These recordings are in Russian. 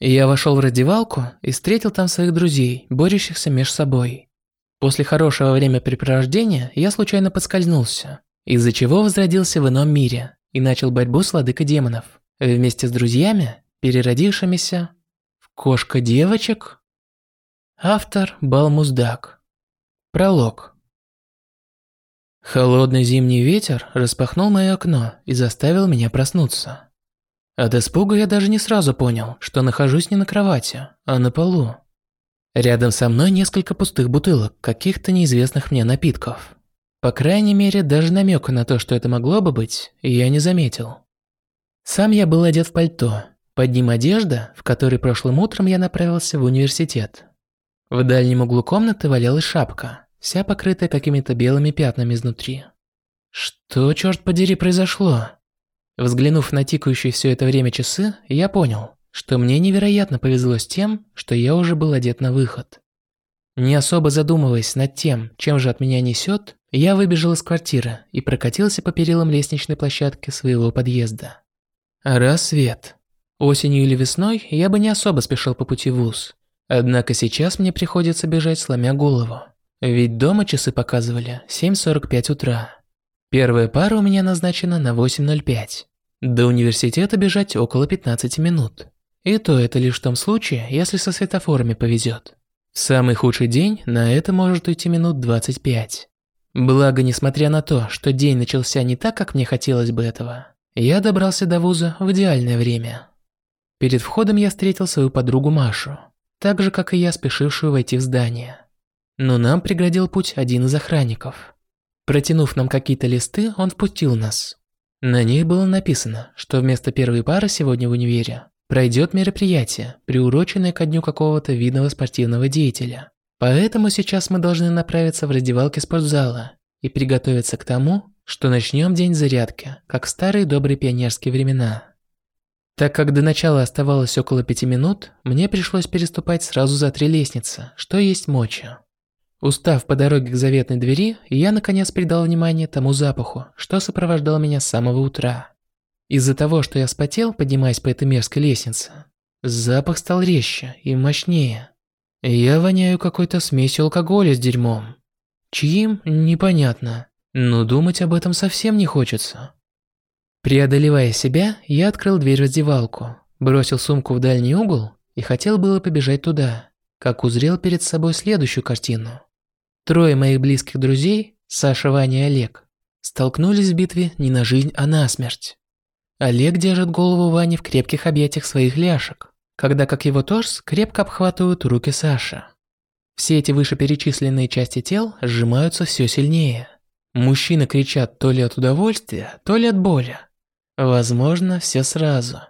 Я вошел в раздевалку и встретил там своих друзей, борющихся между собой. После хорошего времяпрепровождения я случайно подскользнулся, из-за чего возродился в ином мире и начал борьбу с владыкой демонов, вместе с друзьями, переродившимися в кошка-девочек. Автор Балмуздак. Пролог. Холодный зимний ветер распахнул мое окно и заставил меня проснуться. От испуга я даже не сразу понял, что нахожусь не на кровати, а на полу. Рядом со мной несколько пустых бутылок каких-то неизвестных мне напитков. По крайней мере, даже намека на то, что это могло бы быть, я не заметил. Сам я был одет в пальто, под ним одежда, в которой прошлым утром я направился в университет. В дальнем углу комнаты валялась шапка, вся покрытая какими-то белыми пятнами изнутри. Что, черт подери, произошло? Взглянув на тикающие все это время часы, я понял, что мне невероятно повезло с тем, что я уже был одет на выход. Не особо задумываясь над тем, чем же от меня несет, я выбежал из квартиры и прокатился по перилам лестничной площадки своего подъезда. Рассвет. Осенью или весной я бы не особо спешил по пути в ВУЗ. Однако сейчас мне приходится бежать, сломя голову. Ведь дома часы показывали 7.45 утра. Первая пара у меня назначена на 8.05. До университета бежать около 15 минут. И то это лишь в том случае, если со светофорами повезет. Самый худший день на это может уйти минут 25. Благо, несмотря на то, что день начался не так, как мне хотелось бы этого, я добрался до вуза в идеальное время. Перед входом я встретил свою подругу Машу, так же, как и я, спешившую войти в здание. Но нам преградил путь один из охранников. Протянув нам какие-то листы, он впустил нас, на них было написано, что вместо первой пары сегодня в универе пройдет мероприятие, приуроченное ко дню какого-то видного спортивного деятеля. Поэтому сейчас мы должны направиться в раздевалки спортзала и приготовиться к тому, что начнем день зарядки, как в старые добрые пионерские времена. Так как до начала оставалось около пяти минут, мне пришлось переступать сразу за три лестницы, что есть мочи. Устав по дороге к заветной двери, я наконец придал внимание тому запаху, что сопровождал меня с самого утра. Из-за того, что я спотел, поднимаясь по этой мерзкой лестнице, запах стал резче и мощнее. Я воняю какой-то смесью алкоголя с дерьмом. Чьим – непонятно, но думать об этом совсем не хочется. Преодолевая себя, я открыл дверь в раздевалку, бросил сумку в дальний угол и хотел было побежать туда, как узрел перед собой следующую картину. Трое моих близких друзей, Саша, Ваня и Олег, столкнулись в битве не на жизнь, а на смерть. Олег держит голову Вани в крепких объятиях своих ляшек, когда как его торс крепко обхватывают руки Саши. Все эти вышеперечисленные части тел сжимаются все сильнее. Мужчины кричат то ли от удовольствия, то ли от боли. Возможно, все сразу.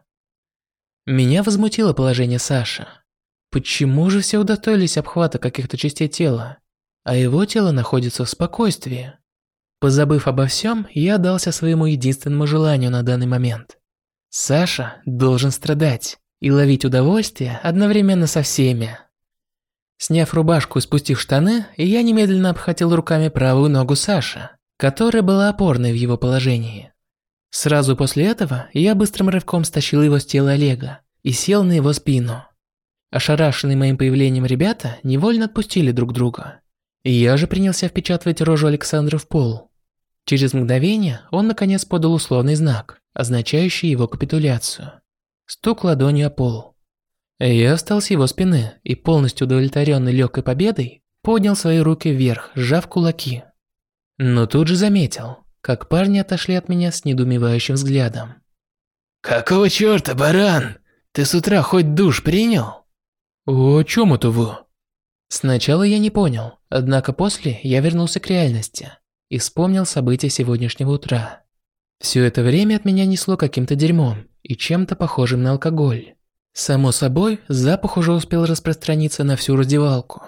Меня возмутило положение Саши. Почему же все удостоились обхвата каких-то частей тела? А его тело находится в спокойствии. Позабыв обо всем, я отдался своему единственному желанию на данный момент. Саша должен страдать и ловить удовольствие одновременно со всеми. Сняв рубашку и спустив штаны, я немедленно обхватил руками правую ногу Саши, которая была опорной в его положении. Сразу после этого я быстрым рывком стащил его с тела Олега и сел на его спину. Ошарашенные моим появлением ребята невольно отпустили друг друга. Я же принялся впечатывать рожу Александра в пол. Через мгновение он наконец подал условный знак, означающий его капитуляцию. Стук ладонью о пол. Я встал с его спины и, полностью удовлетворенный легкой победой, поднял свои руки вверх, сжав кулаки. Но тут же заметил, как парни отошли от меня с недоумевающим взглядом. «Какого черта, баран? Ты с утра хоть душ принял?» «О чем это вы?» Сначала я не понял, однако после я вернулся к реальности и вспомнил события сегодняшнего утра. Все это время от меня несло каким-то дерьмом и чем-то похожим на алкоголь. Само собой, запах уже успел распространиться на всю раздевалку,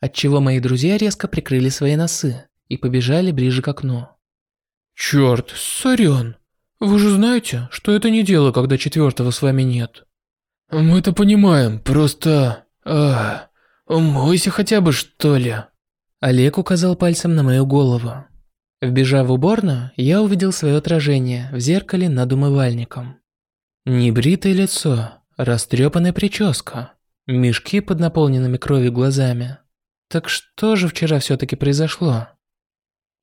отчего мои друзья резко прикрыли свои носы и побежали ближе к окну. «Чёрт, сорян. Вы же знаете, что это не дело, когда четвертого с вами нет». «Мы это понимаем, просто... Ах...» «Умойся хотя бы, что ли?» Олег указал пальцем на мою голову. Вбежав в уборную, я увидел свое отражение в зеркале над умывальником. Небритое лицо, растрепанная прическа, мешки под наполненными кровью глазами. Так что же вчера все-таки произошло?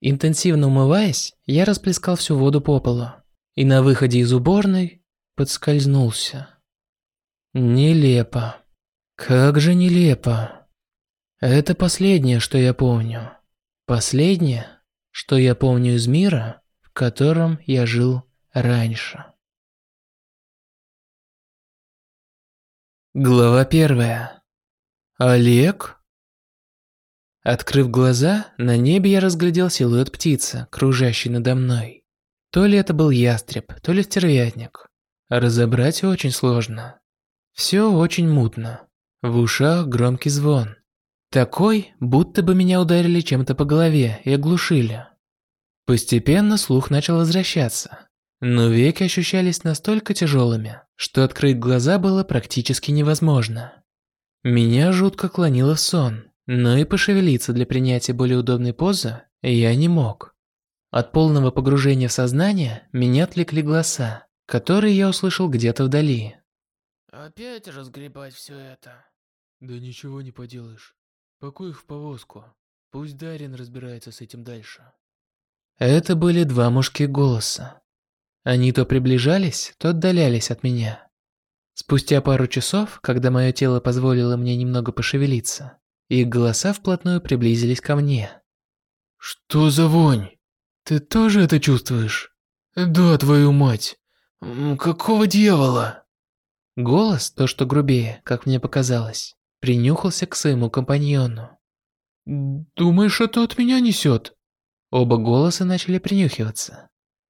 Интенсивно умываясь, я расплескал всю воду по полу и на выходе из уборной подскользнулся. Нелепо. Как же нелепо. Это последнее, что я помню. Последнее, что я помню из мира, в котором я жил раньше. Глава первая. Олег? Открыв глаза, на небе я разглядел силуэт птицы, кружащей надо мной. То ли это был ястреб, то ли стервятник. Разобрать очень сложно. Все очень мутно. В ушах громкий звон. Такой, будто бы меня ударили чем-то по голове и оглушили. Постепенно слух начал возвращаться, но веки ощущались настолько тяжелыми, что открыть глаза было практически невозможно. Меня жутко клонило в сон, но и пошевелиться для принятия более удобной позы я не мог. От полного погружения в сознание меня отвлекли голоса, которые я услышал где-то вдали. Опять разгребать все это? Да ничего не поделаешь. Пакуй их в повозку. Пусть Дарин разбирается с этим дальше. Это были два мужских голоса. Они то приближались, то отдалялись от меня. Спустя пару часов, когда мое тело позволило мне немного пошевелиться, их голоса вплотную приблизились ко мне. «Что за вонь? Ты тоже это чувствуешь?» «Да, твою мать! Какого дьявола?» Голос, то что грубее, как мне показалось, принюхался к своему компаньону. «Думаешь, это от меня несет?» Оба голоса начали принюхиваться.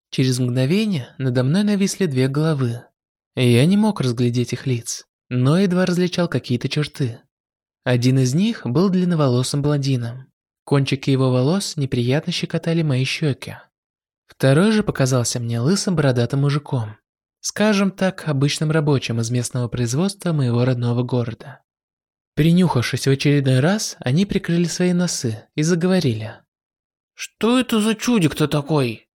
Через мгновение надо мной нависли две головы. Я не мог разглядеть их лиц, но едва различал какие-то черты. Один из них был длинноволосым блондином. Кончики его волос неприятно щекотали мои щеки. Второй же показался мне лысым бородатым мужиком. Скажем так, обычным рабочим из местного производства моего родного города. Принюхавшись в очередной раз, они прикрыли свои носы и заговорили. «Что это за чудик-то такой?»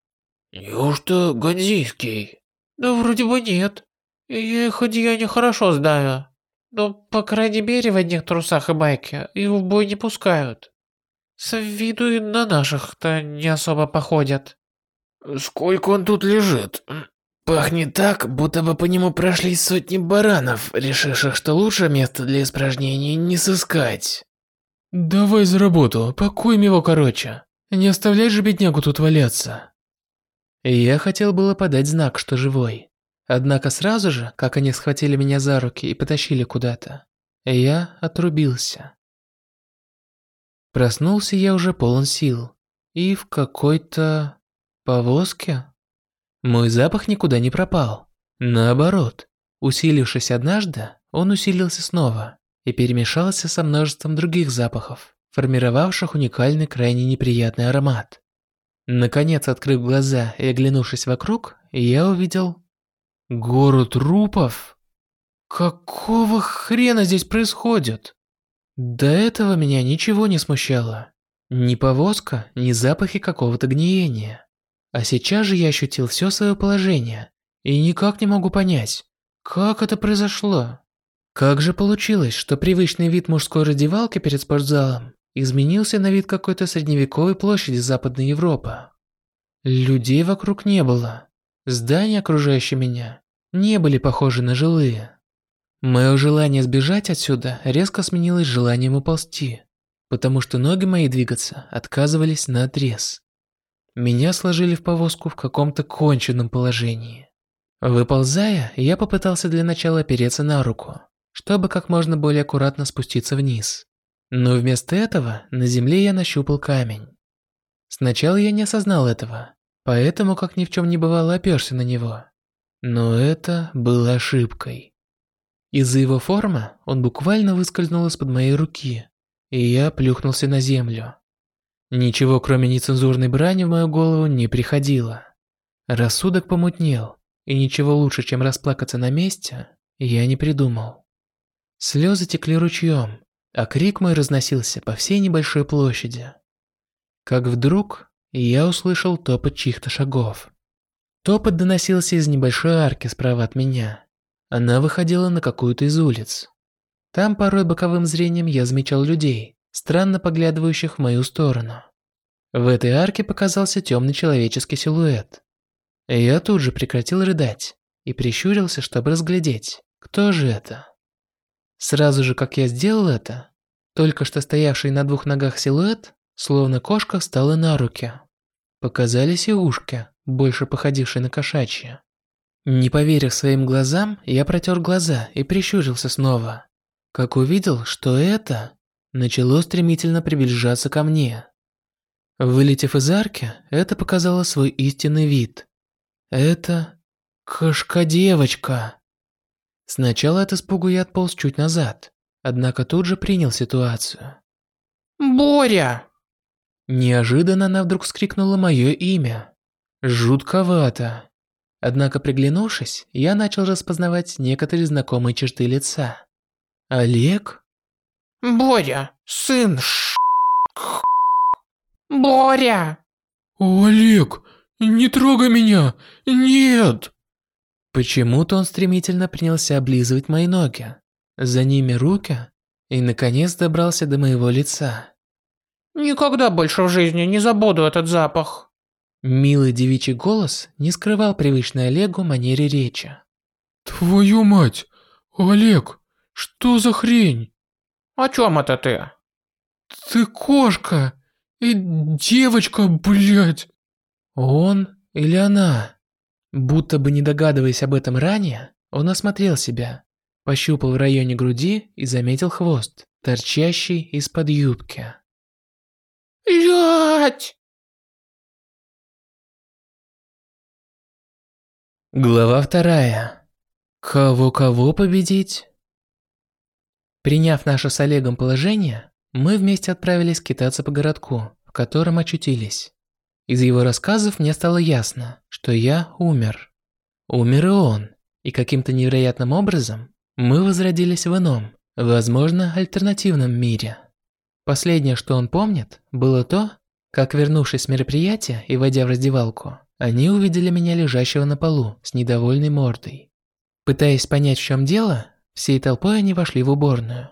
«Неужто Годзийский?» «Да вроде бы нет. Я их одеяние хорошо знаю. Но, по крайней мере, в одних трусах и майке их в бой не пускают. С виду и на наших-то не особо походят». «Сколько он тут лежит? Пахнет так, будто бы по нему прошли сотни баранов, решивших, что лучше место для испражнений не сыскать». «Давай за работу, пакуем его короче. Не оставляй же беднягу тут валяться». Я хотел было подать знак, что живой. Однако сразу же, как они схватили меня за руки и потащили куда-то, я отрубился. Проснулся я уже полон сил. И в какой-то... повозке? Мой запах никуда не пропал. Наоборот, усилившись однажды, он усилился снова и перемешался со множеством других запахов, формировавших уникальный крайне неприятный аромат. Наконец, открыв глаза и оглянувшись вокруг, я увидел... Гору трупов? Какого хрена здесь происходит? До этого меня ничего не смущало. Ни повозка, ни запахи какого-то гниения. А сейчас же я ощутил все свое положение. И никак не могу понять, как это произошло. Как же получилось, что привычный вид мужской раздевалки перед спортзалом изменился на вид какой-то средневековой площади Западной Европы. Людей вокруг не было. Здания, окружающие меня, не были похожи на жилые. Мое желание сбежать отсюда резко сменилось желанием уползти, потому что ноги мои двигаться отказывались на отрез. Меня сложили в повозку в каком-то конченном положении. Выползая, я попытался для начала опереться на руку, чтобы как можно более аккуратно спуститься вниз. Но вместо этого на земле я нащупал камень. Сначала я не осознал этого, поэтому, как ни в чем не бывало, оперся на него. Но это было ошибкой. Из-за его формы он буквально выскользнул из-под моей руки, и я плюхнулся на землю. Ничего, кроме нецензурной брани, в мою голову не приходило. Рассудок помутнел, и ничего лучше, чем расплакаться на месте, я не придумал. Слезы текли ручьем, а крик мой разносился по всей небольшой площади. Как вдруг я услышал топот чьих-то шагов. Топот доносился из небольшой арки справа от меня, Она выходила на какую-то из улиц. Там порой боковым зрением я замечал людей, странно поглядывающих в мою сторону. В этой арке показался темный человеческий силуэт. Я тут же прекратил рыдать и прищурился, чтобы разглядеть, кто же это. Сразу же, как я сделал это, только что стоявший на двух ногах силуэт, словно кошка, встал и на руки. Показались и ушки, больше походившие на кошачьи. Не поверив своим глазам, я протер глаза и прищурился снова. Как увидел, что это начало стремительно приближаться ко мне. Вылетев из арки, это показало свой истинный вид. Это кошка-девочка. Сначала от испугу я отполз чуть назад, однако тут же принял ситуацию. «Боря!» Неожиданно она вдруг вскрикнула мое имя. Жутковато. Однако приглянувшись, я начал распознавать некоторые знакомые черты лица. Олег? «Боря, сын Ш... Боря!» Олег, не трогай меня! Нет! Почему-то он стремительно принялся облизывать мои ноги. За ними руки и, наконец, добрался до моего лица. «Никогда больше в жизни не забуду этот запах!» Милый девичий голос не скрывал привычной Олегу манере речи. Твою мать! Олег, что за хрень? «О чем это ты?» Ты кошка! И девочка, блядь! Он или она? Будто бы не догадываясь об этом ранее, он осмотрел себя, пощупал в районе груди и заметил хвост, торчащий из-под юбки. «Блядь!» Глава вторая. Кого-кого победить? Приняв наше с Олегом положение, мы вместе отправились скитаться по городку, в котором очутились. Из его рассказов мне стало ясно, что я умер. Умер и он, и каким-то невероятным образом мы возродились в ином, возможно, альтернативном мире. Последнее, что он помнит, было то, как, вернувшись с мероприятия и войдя в раздевалку, они увидели меня лежащего на полу с недовольной мордой. Пытаясь понять, в чем дело, всей толпой они вошли в уборную.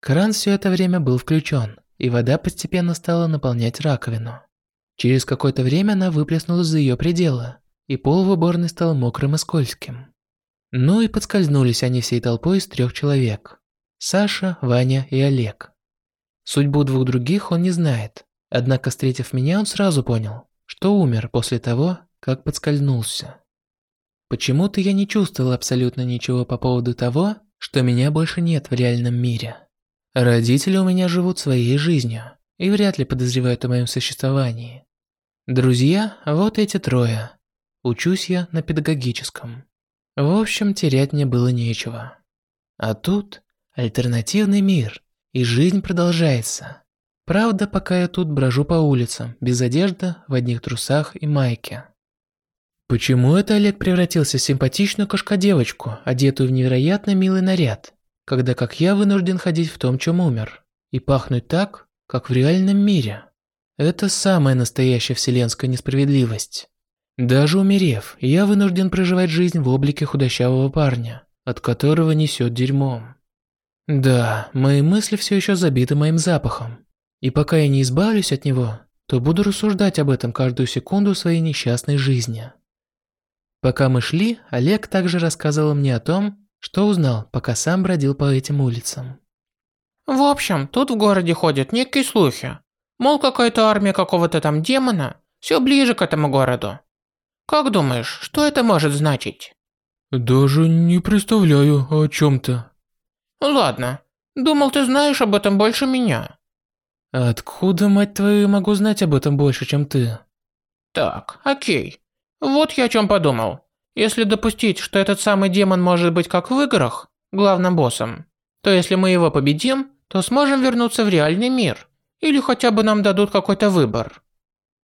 Кран все это время был включен, и вода постепенно стала наполнять раковину. Через какое-то время она выплеснулась за ее пределы, и пол в уборной стал мокрым и скользким. Ну и подскользнулись они всей толпой из трех человек. Саша, Ваня и Олег. Судьбу двух других он не знает, однако, встретив меня, он сразу понял, что умер после того, как подскользнулся. Почему-то я не чувствовал абсолютно ничего по поводу того, что меня больше нет в реальном мире. Родители у меня живут своей жизнью и вряд ли подозревают о моем существовании. Друзья – вот эти трое. Учусь я на педагогическом. В общем, терять мне было нечего. А тут альтернативный мир, и жизнь продолжается. Правда, пока я тут брожу по улицам, без одежды, в одних трусах и майке. Почему это Олег превратился в симпатичную кошка-девочку, одетую в невероятно милый наряд, когда как я вынужден ходить в том, чем умер, и пахнуть так, как в реальном мире? Это самая настоящая вселенская несправедливость. Даже умерев, я вынужден проживать жизнь в облике худощавого парня, от которого несет дерьмом. Да, мои мысли все еще забиты моим запахом, и пока я не избавлюсь от него, то буду рассуждать об этом каждую секунду своей несчастной жизни. Пока мы шли, Олег также рассказывал мне о том, что узнал, пока сам бродил по этим улицам. В общем, тут в городе ходят некие слухи. Мол, какая-то армия какого-то там демона все ближе к этому городу. Как думаешь, что это может значить? Даже не представляю о чем то Ладно, думал ты знаешь об этом больше меня. Откуда, мать твою, могу знать об этом больше, чем ты? Так, окей. Вот я о чем подумал. Если допустить, что этот самый демон может быть как в играх, главным боссом, то если мы его победим, то сможем вернуться в реальный мир. Или хотя бы нам дадут какой-то выбор.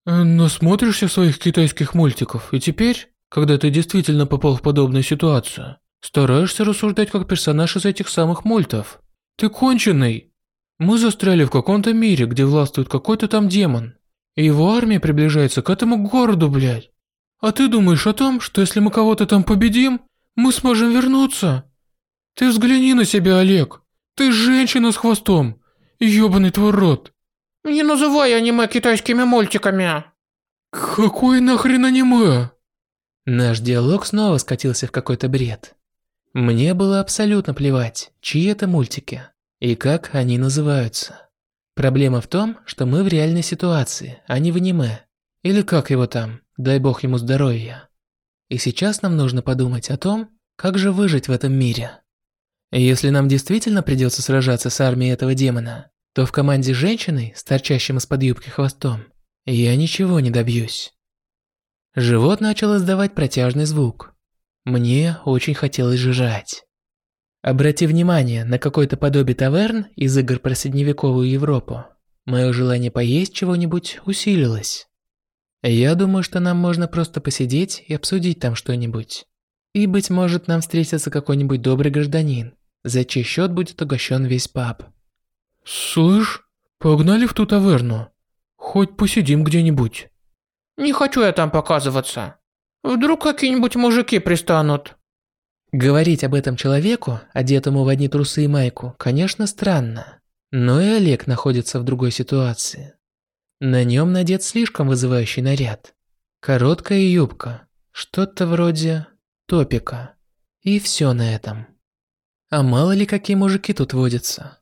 Насмотришься своих китайских мультиков, и теперь, когда ты действительно попал в подобную ситуацию, стараешься рассуждать как персонаж из этих самых мультов. Ты конченый. Мы застряли в каком-то мире, где властвует какой-то там демон. И его армия приближается к этому городу, блядь. А ты думаешь о том, что если мы кого-то там победим, мы сможем вернуться? Ты взгляни на себя, Олег. Ты женщина с хвостом. Ёбаный твой рот. Не называй аниме китайскими мультиками. Какой нахрен аниме? Наш диалог снова скатился в какой-то бред. Мне было абсолютно плевать, чьи это мультики и как они называются. Проблема в том, что мы в реальной ситуации, а не в аниме. Или как его там, дай бог ему здоровья. И сейчас нам нужно подумать о том, как же выжить в этом мире. Если нам действительно придется сражаться с армией этого демона, то в команде с женщиной, с торчащим из-под юбки хвостом, я ничего не добьюсь. Живот начал издавать протяжный звук. Мне очень хотелось жрать. Обрати внимание на какое-то подобие таверн из игр про средневековую Европу. Мое желание поесть чего-нибудь усилилось. Я думаю, что нам можно просто посидеть и обсудить там что-нибудь. И, быть может, нам встретится какой-нибудь добрый гражданин, за чей счет будет угощен весь паб. Слышь, погнали в ту таверну. Хоть посидим где-нибудь. Не хочу я там показываться. Вдруг какие-нибудь мужики пристанут. Говорить об этом человеку, одетому в одни трусы и майку, конечно, странно. Но и Олег находится в другой ситуации. На нем надет слишком вызывающий наряд. Короткая юбка, что-то вроде топика. И все на этом. А мало ли какие мужики тут водятся.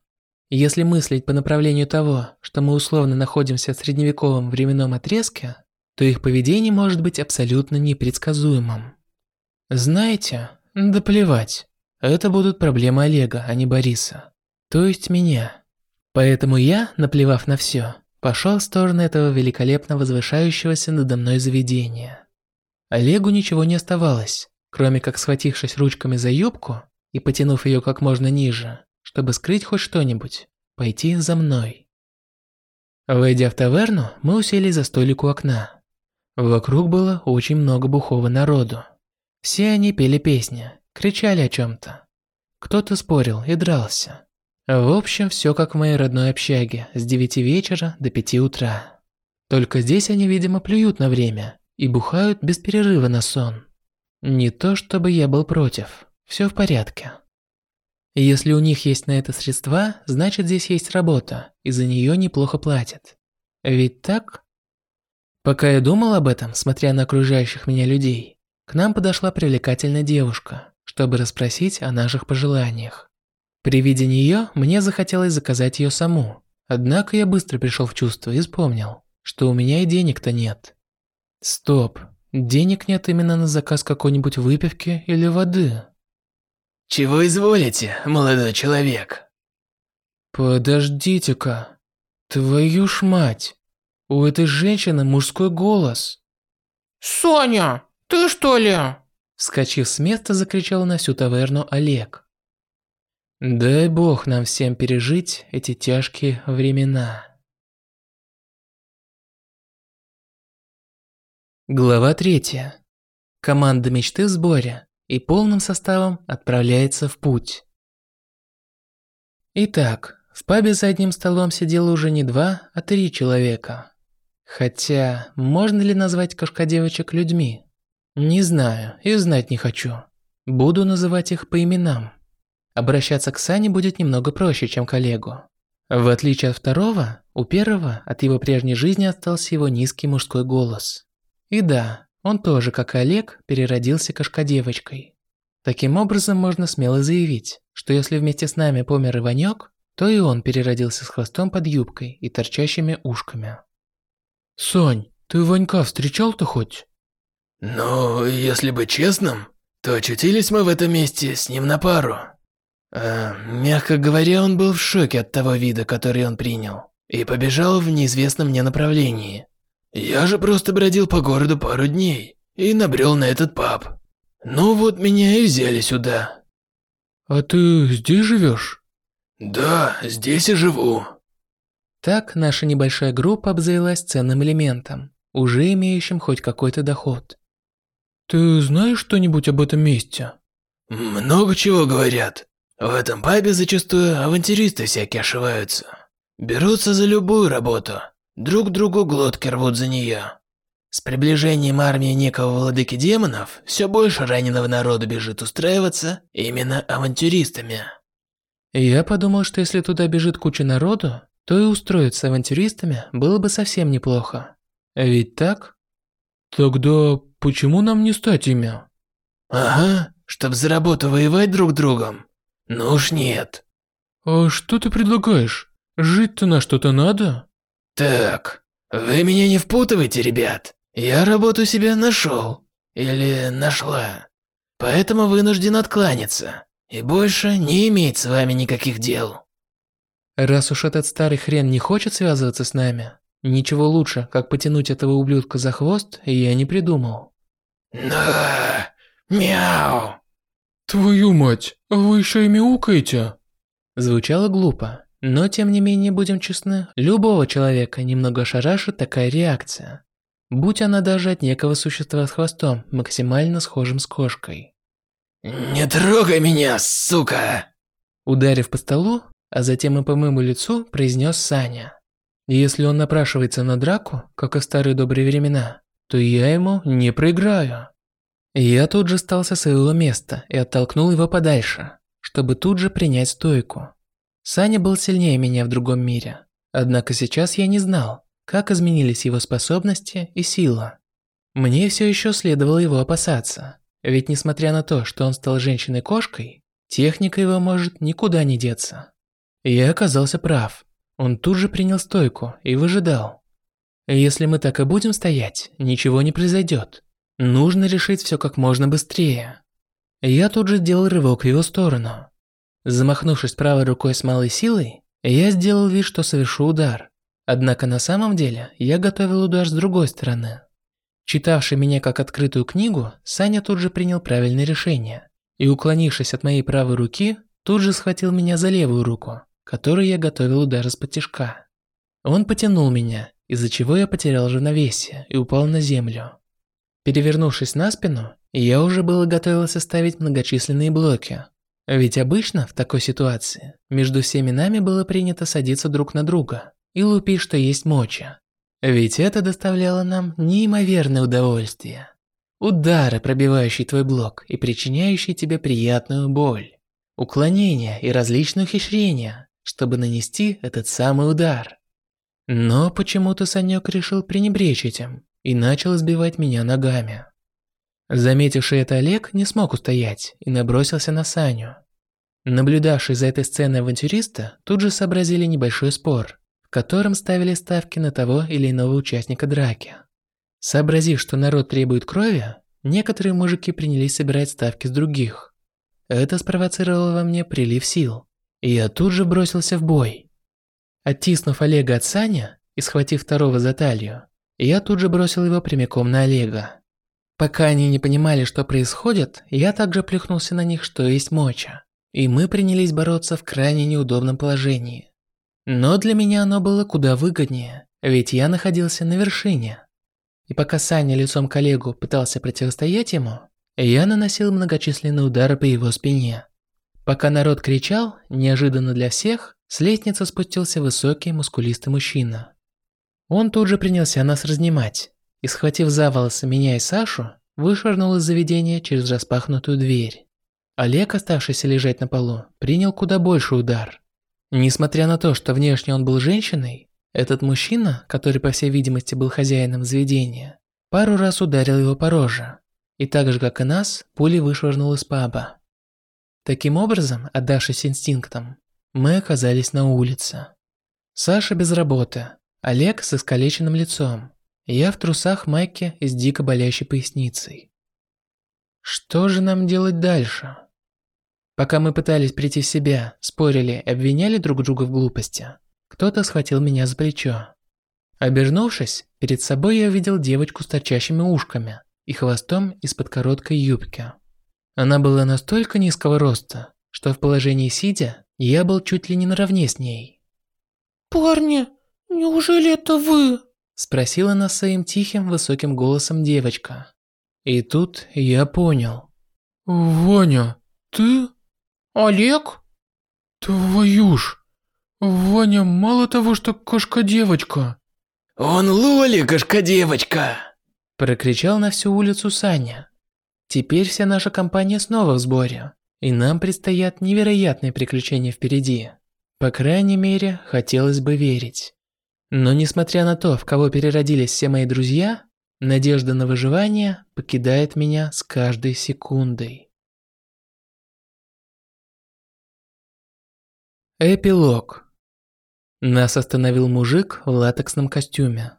Если мыслить по направлению того, что мы условно находимся в средневековом временном отрезке, то их поведение может быть абсолютно непредсказуемым. Знаете, да плевать. Это будут проблемы Олега, а не Бориса. То есть меня. Поэтому я, наплевав на все, пошел в сторону этого великолепно возвышающегося надо мной заведения. Олегу ничего не оставалось, кроме как схватившись ручками за юбку и потянув ее как можно ниже, чтобы скрыть хоть что-нибудь, пойти за мной. Войдя в таверну, мы уселись за столик у окна. Вокруг было очень много бухого народу. Все они пели песни, кричали о чем-то. Кто-то спорил и дрался. В общем, все как в моей родной общаге, с 9 вечера до 5 утра. Только здесь они, видимо, плюют на время и бухают без перерыва на сон. Не то чтобы я был против. Все в порядке. Если у них есть на это средства, значит здесь есть работа, и за нее неплохо платят. Ведь так? Пока я думал об этом, смотря на окружающих меня людей, к нам подошла привлекательная девушка, чтобы расспросить о наших пожеланиях. При виде нее мне захотелось заказать ее саму, однако я быстро пришел в чувство и вспомнил, что у меня и денег-то нет. Стоп, денег нет именно на заказ какой-нибудь выпивки или воды. «Чего изволите, молодой человек?» «Подождите-ка. Твою ж мать. У этой женщины мужской голос». «Соня, ты что ли?» Вскочив с места, закричал на всю таверну Олег. «Дай бог нам всем пережить эти тяжкие времена». Глава третья. Команда мечты в сборе и полным составом отправляется в путь. Итак, в пабе за одним столом сидело уже не два, а три человека. Хотя, можно ли назвать кошка-девочек людьми? Не знаю и знать не хочу. Буду называть их по именам. Обращаться к Сане будет немного проще, чем к Олегу. В отличие от второго, у первого от его прежней жизни остался его низкий мужской голос. И да, он тоже, как и Олег, переродился кошкодевочкой. Таким образом, можно смело заявить, что если вместе с нами помер Иванёк, то и он переродился с хвостом под юбкой и торчащими ушками. «Сань, ты Ванька встречал-то хоть?» «Ну, если быть честным, то очутились мы в этом месте с ним на пару. Э, мягко говоря, он был в шоке от того вида, который он принял, и побежал в неизвестном мне направлении. Я же просто бродил по городу пару дней и набрел на этот паб. Ну вот меня и взяли сюда. А ты здесь живешь? Да, здесь и живу. Так наша небольшая группа обзавелась ценным элементом, уже имеющим хоть какой-то доход. Ты знаешь что-нибудь об этом месте? Много чего говорят. В этом пабе зачастую авантюристы всякие ошиваются. Берутся за любую работу. Друг другу глотки рвут за нее. С приближением армии некого владыки демонов, все больше раненого народу бежит устраиваться именно авантюристами. Я подумал, что если туда бежит куча народу, то и устроиться авантюристами было бы совсем неплохо. Ведь так? Тогда почему нам не стать ими? Ага, чтоб за работу воевать друг другом? Ну уж нет. А что ты предлагаешь? Жить-то на что-то надо? Так, вы меня не впутывайте, ребят. Я работу себе нашел. Или нашла. Поэтому вынужден откланяться. И больше не иметь с вами никаких дел. Раз уж этот старый хрен не хочет связываться с нами, ничего лучше, как потянуть этого ублюдка за хвост, я не придумал. Да, мяу. Твою мать, а вы еще и мяукаете? Звучало глупо, но тем не менее, будем честны, любого человека немного шарашит такая реакция. Будь она даже от некого существа с хвостом, максимально схожим с кошкой. «Не трогай меня, сука!» Ударив по столу, а затем и по моему лицу, произнес Саня. Если он напрашивается на драку, как и в старые добрые времена, то я ему не проиграю. Я тут же встал со своего места и оттолкнул его подальше, чтобы тут же принять стойку. Саня был сильнее меня в другом мире, однако сейчас я не знал, как изменились его способности и сила. Мне все еще следовало его опасаться, ведь несмотря на то, что он стал женщиной-кошкой, техника его может никуда не деться. Я оказался прав. Он тут же принял стойку и выжидал. Если мы так и будем стоять, ничего не произойдет. Нужно решить все как можно быстрее. Я тут же сделал рывок в его сторону. Замахнувшись правой рукой с малой силой, я сделал вид, что совершу удар. Однако на самом деле я готовил удар с другой стороны. Читавший меня как открытую книгу, Саня тут же принял правильное решение и, уклонившись от моей правой руки, тут же схватил меня за левую руку, которой я готовил удар из-под. Он потянул меня, из-за чего я потерял равновесие и упал на землю. Перевернувшись на спину, я уже было готовился ставить многочисленные блоки. Ведь обычно в такой ситуации между всеми нами было принято садиться друг на друга и лупить, что есть моча. Ведь это доставляло нам неимоверное удовольствие. Удары, пробивающие твой блок и причиняющие тебе приятную боль. Уклонения и различные ухищрения, чтобы нанести этот самый удар. Но почему-то Санек решил пренебречь этим и начал избивать меня ногами. Заметивший это Олег не смог устоять и набросился на Саню. Наблюдавшие за этой сценой авантюристы тут же сообразили небольшой спор, в котором ставили ставки на того или иного участника драки. Сообразив, что народ требует крови, некоторые мужики принялись собирать ставки с других. Это спровоцировало во мне прилив сил, и я тут же бросился в бой. Оттиснув Олега от Саня и схватив второго за талию, я тут же бросил его прямиком на Олега. Пока они не понимали, что происходит, я также плюхнулся на них, что есть моча. И мы принялись бороться в крайне неудобном положении. Но для меня оно было куда выгоднее, ведь я находился на вершине. И пока Саня лицом к Олегу пытался противостоять ему, я наносил многочисленные удары по его спине. Пока народ кричал, неожиданно для всех, с лестницы спустился высокий, мускулистый мужчина. Он тут же принялся нас разнимать и, схватив за волосы меня и Сашу, вышвырнул из заведения через распахнутую дверь. Олег, оставшийся лежать на полу, принял куда больше удар. Несмотря на то, что внешне он был женщиной, этот мужчина, который по всей видимости был хозяином заведения, пару раз ударил его по роже. И так же, как и нас, пули вышвырнул из паба. Таким образом, отдавшись инстинктам, мы оказались на улице. Саша без работы, Олег с искалеченным лицом, я в трусах майке с дико болящей поясницей. Что же нам делать дальше? Пока мы пытались прийти в себя, спорили обвиняли друг друга в глупости, кто-то схватил меня за плечо. Обернувшись, перед собой я увидел девочку с торчащими ушками и хвостом из-под короткой юбки. Она была настолько низкого роста, что в положении сидя я был чуть ли не наравне с ней. «Парни, неужели это вы?» Спросила она своим тихим высоким голосом девочка. И тут я понял. «Ваня, ты?» «Олег?» «Твою ж! Ваня мало того, что кошка-девочка». «Он Лоли, кошка-девочка!» Прокричал на всю улицу Саня. Теперь вся наша компания снова в сборе, и нам предстоят невероятные приключения впереди. По крайней мере, хотелось бы верить. Но несмотря на то, в кого переродились все мои друзья, надежда на выживание покидает меня с каждой секундой. Эпилог. Нас остановил мужик в латексном костюме.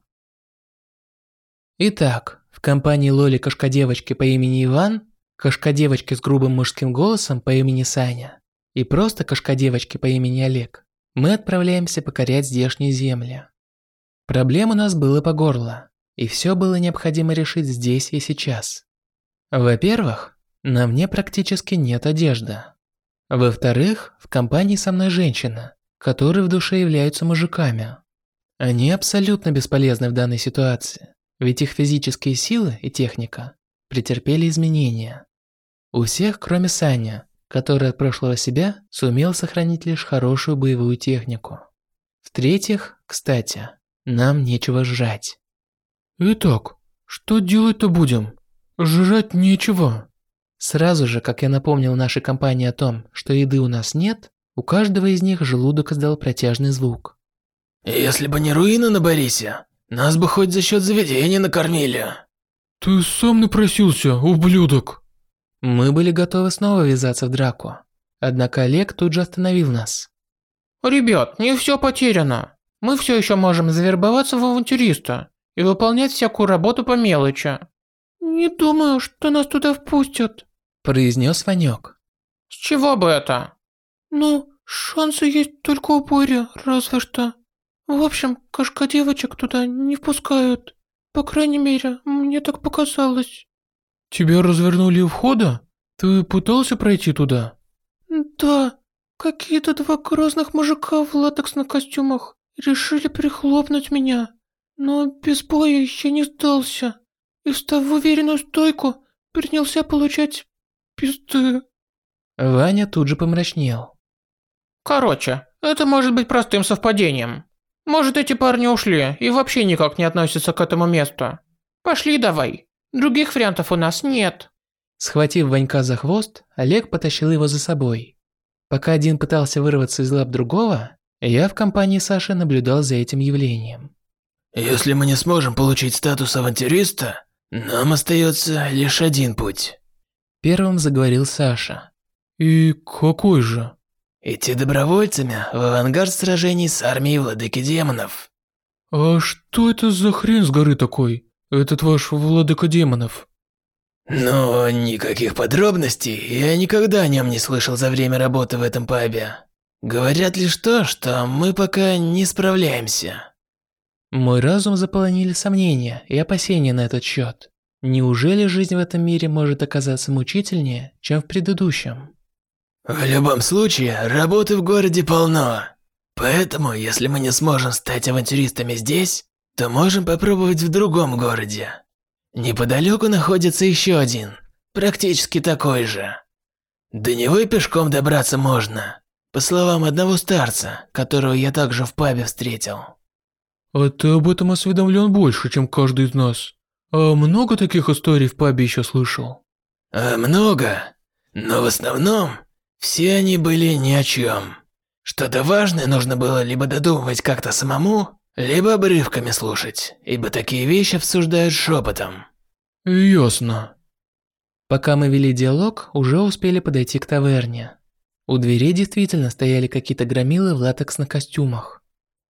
Итак, в компании Лоли кошкодевочки по имени Иван, кошкодевочки с грубым мужским голосом по имени Саня и просто кошкодевочки по имени Олег, мы отправляемся покорять здешние земли. Проблем у нас было по горло, и все было необходимо решить здесь и сейчас. Во-первых, на мне практически нет одежды. Во-вторых, в компании со мной женщина, которые в душе являются мужиками. Они абсолютно бесполезны в данной ситуации. Ведь их физические силы и техника претерпели изменения. У всех, кроме Саня, который от прошлого себя сумел сохранить лишь хорошую боевую технику. В-третьих, кстати, нам нечего жрать. Итак, что делать-то будем? Жрать нечего. Сразу же, как я напомнил нашей компании о том, что еды у нас нет, у каждого из них желудок издал протяжный звук. Если бы не руины на Борисе, нас бы хоть за счет заведения накормили. Ты сам напросился, ублюдок. Мы были готовы снова ввязаться в драку. Однако Олег тут же остановил нас. Ребят, не все потеряно. Мы все еще можем завербоваться в авантюриста и выполнять всякую работу по мелочи. Не думаю, что нас туда впустят, произнес Ванек. С чего бы это? Ну, шансы есть только у Бори, разве что. В общем, кошка девочек туда не впускают. По крайней мере, мне так показалось. Тебя развернули у входа? Ты пытался пройти туда? Да. Какие-то два грозных мужика в латексных костюмах решили прихлопнуть меня. Но без боя я не сдался. И встав в уверенную стойку, принялся получать пизды. Ваня тут же помрачнел. Короче, это может быть простым совпадением. Может, эти парни ушли и вообще никак не относятся к этому месту. Пошли давай. Других вариантов у нас нет. Схватив Ванька за хвост, Олег потащил его за собой. Пока один пытался вырваться из лап другого, я в компании Саши наблюдал за этим явлением. Если мы не сможем получить статус авантюриста, нам остается лишь один путь. Первым заговорил Саша. И какой же? Идти добровольцами в авангард сражений с армией владыки демонов. А что это за хрен с горы такой? Этот ваш владыка демонов? Ну, никаких подробностей я никогда о нем не слышал за время работы в этом пабе. Говорят лишь то, что мы пока не справляемся. Мой разум заполонили сомнения и опасения на этот счет. Неужели жизнь в этом мире может оказаться мучительнее, чем в предыдущем? В любом случае, работы в городе полно. Поэтому, если мы не сможем стать авантюристами здесь, то можем попробовать в другом городе. Неподалеку находится еще один, практически такой же. До него и пешком добраться можно, по словам одного старца, которого я также в пабе встретил. А ты об этом осведомлен больше, чем каждый из нас. А много таких историй в пабе еще слышал? А много, но в основном все они были ни о чем. Что-то важное нужно было либо додумывать как-то самому, либо обрывками слушать, ибо такие вещи обсуждают шепотом. Ясно. Пока мы вели диалог, уже успели подойти к таверне. У дверей действительно стояли какие-то громилы в латексных костюмах.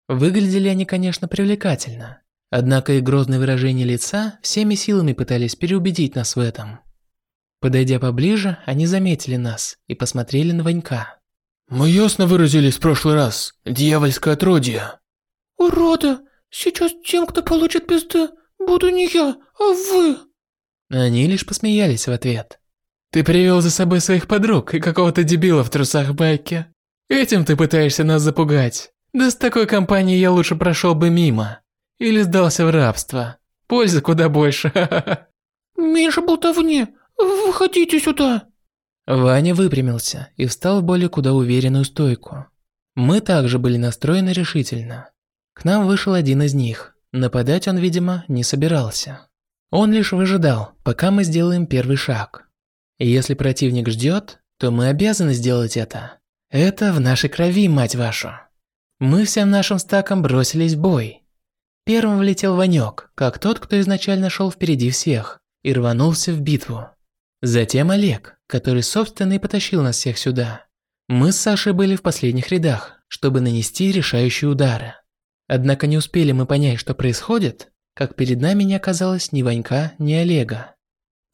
Выглядели они, конечно, привлекательно. Однако и грозное выражение лица всеми силами пытались переубедить нас в этом. Подойдя поближе, они заметили нас и посмотрели на Ванька. «Мы ясно выразились в прошлый раз. Дьявольское отродье». «Уроды! Сейчас тем, кто получит пизды, буду не я, а вы!» Они лишь посмеялись в ответ. «Ты привел за собой своих подруг и какого-то дебила в трусах байки. Этим ты пытаешься нас запугать. Да с такой компанией я лучше прошел бы мимо. Или сдался в рабство. Пользы куда больше, «Меньше болтовни, «Выходите сюда!» Ваня выпрямился и встал в более куда уверенную стойку. Мы также были настроены решительно. К нам вышел один из них. Нападать он, видимо, не собирался. Он лишь выжидал, пока мы сделаем первый шаг. Если противник ждет, то мы обязаны сделать это. Это в нашей крови, мать вашу. Мы всем нашим стаком бросились в бой. Первым влетел Ванек, как тот, кто изначально шел впереди всех, и рванулся в битву. Затем Олег, который, собственно, и потащил нас всех сюда. Мы с Сашей были в последних рядах, чтобы нанести решающие удары. Однако не успели мы понять, что происходит, как перед нами не оказалось ни Ванька, ни Олега.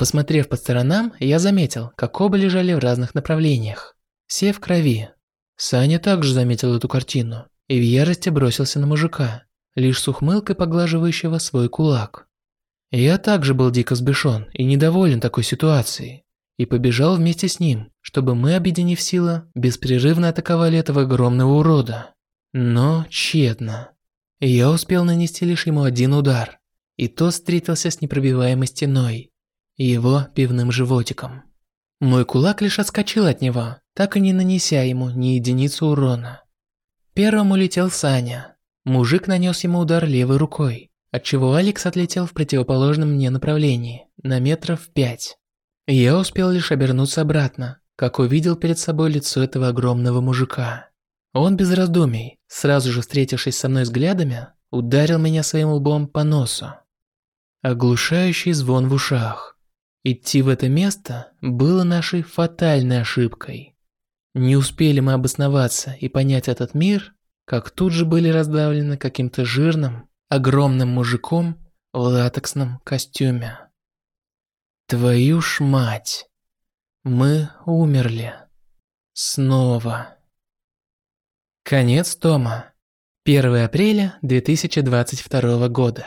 Посмотрев по сторонам, я заметил, как оба лежали в разных направлениях. Все в крови. Саня также заметил эту картину и в ярости бросился на мужика, лишь с ухмылкой поглаживающего свой кулак. Я также был дико сбешен и недоволен такой ситуацией, и побежал вместе с ним, чтобы мы, объединив силы, беспрерывно атаковали этого огромного урода. Но тщетно. Я успел нанести лишь ему один удар, и тот встретился с непробиваемой стеной, его пивным животиком. Мой кулак лишь отскочил от него, так и не нанеся ему ни единицу урона. Первым улетел Саня. Мужик нанес ему удар левой рукой, отчего Алекс отлетел в противоположном мне направлении, на метров пять. Я успел лишь обернуться обратно, как увидел перед собой лицо этого огромного мужика. Он без раздумий, сразу же встретившись со мной взглядами, ударил меня своим лбом по носу. Оглушающий звон в ушах. Идти в это место было нашей фатальной ошибкой. Не успели мы обосноваться и понять этот мир, как тут же были раздавлены каким-то жирным, огромным мужиком в латексном костюме. Твою ж мать. Мы умерли. Снова. Конец тома. 1 апреля 2022 года.